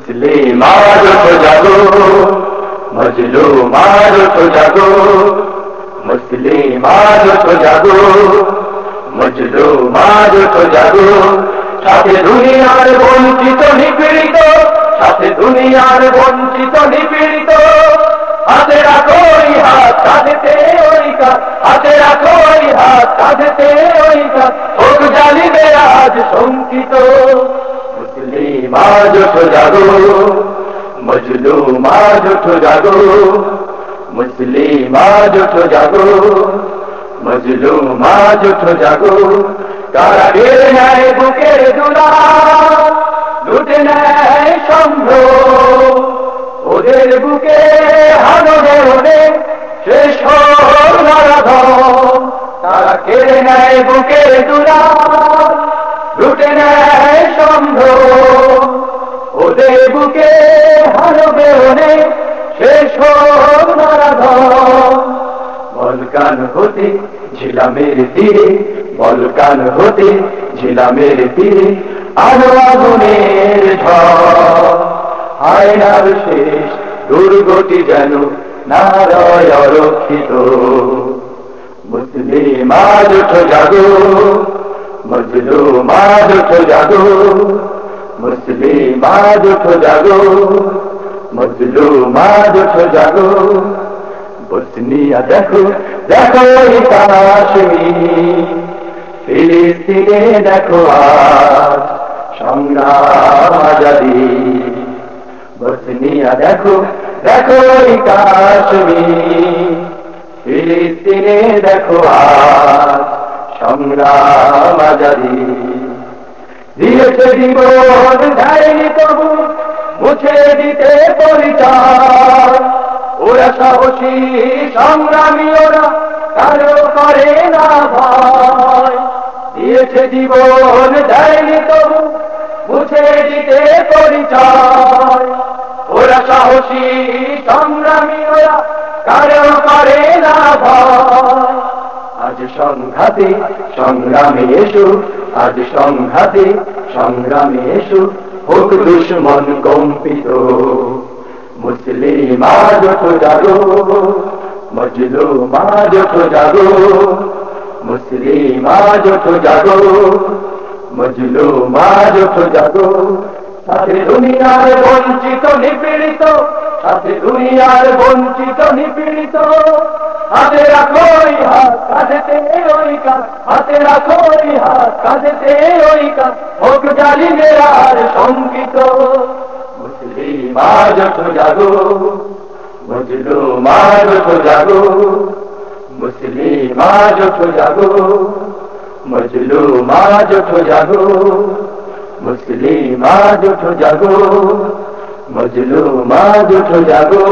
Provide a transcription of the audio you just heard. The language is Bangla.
মুসলিম আজ তো জাগো মজলুম আজ তো জাগো মুসলিম আজ তো জাগো মজলুম আজ তো জাগো। সাথে দুনিয়ার বঞ্চিত, নিপীড়িত, সাথে দুনিয়ার বঞ্চিত, নিপীড়িত। হাতে রাখো ওই হাত, কাঁধেতে ওই কাজ হাতে রাখো ওই হাত, কাঁধেতে ওই কাজ হোক জালিবে আজ শঙ্কিত। আজ ওঠো জাগো মজলুম আজ ওঠো জাগো মুসলিম আজ ওঠো জাগো মজলুম আজ ওঠো জাগো। তারা গেড়ে নেয় বুকের দুলা, লুটে নেয় সম্ভ্র। ওদের বুকে হাননে ওনে শেষ তারা কেড়ে নেয় বুকে দুলা বলকান হতে ঝিলামের তীরে, বলকান হতে ঝিলামের তীরে আলো আগুনের ঝড়। শেষ দুর্গটি যেন নারয় রক্ষিত মুসলিম আজ জাগো মজলুম আজ জাগো মুসলিম আজ জাগো মজলুম আজ জাগো। বসনিয়া দেখো দেখো কাশ্মীর ফিলিস্তিনে দেখো আজ সংগ্রাম আজাদি। বসনিয়া দেখো দেখো কাশ্মীর ফিলিস্তিনে দেখো আজ সংগ্রাম আজাদি। দিয়েছে জীবন দেয়নি তবু মুছে দিতে পরিচয় ওরা সাহসী সংগ্রামী ওরা কারও করে না ভয়। দিয়েছে জীবন দেয়নি তবু মুছে দিতে পরিচয়। ওরা সাহসী সংগ্রামী ওরা কারও করে না ভয়। আজ সংঘাতে সংগ্রামে এসো, আজ সংঘাতে সংগ্রামে এসো, হোক দুশ্মন কম্পিত। মুসলিম আজ তো জাগো মজলু মাজ তো জাগো, মুসলিম আজ তো জাগো মজলু মাজ তো জাগো। সাথে দুনিয়ার বঞ্চিত, নিপীড়িত, সাথে দুনিয়ার বঞ্চিত, নিপীড়িত। হাতে রাখো হাত, কাঁধেতে ওই কাজ হাতে রাখো হাত, কাঁধেতে ওই কাজ হোক জালিমের আর শঙ্কিত। আজ তো জাগো মজলু মা তো জাগো, মুসলিম আজ তো জাগো মজলু মা তো জাগো, মুসলিম আজ তো জাগো মজলু মা তো জাগো।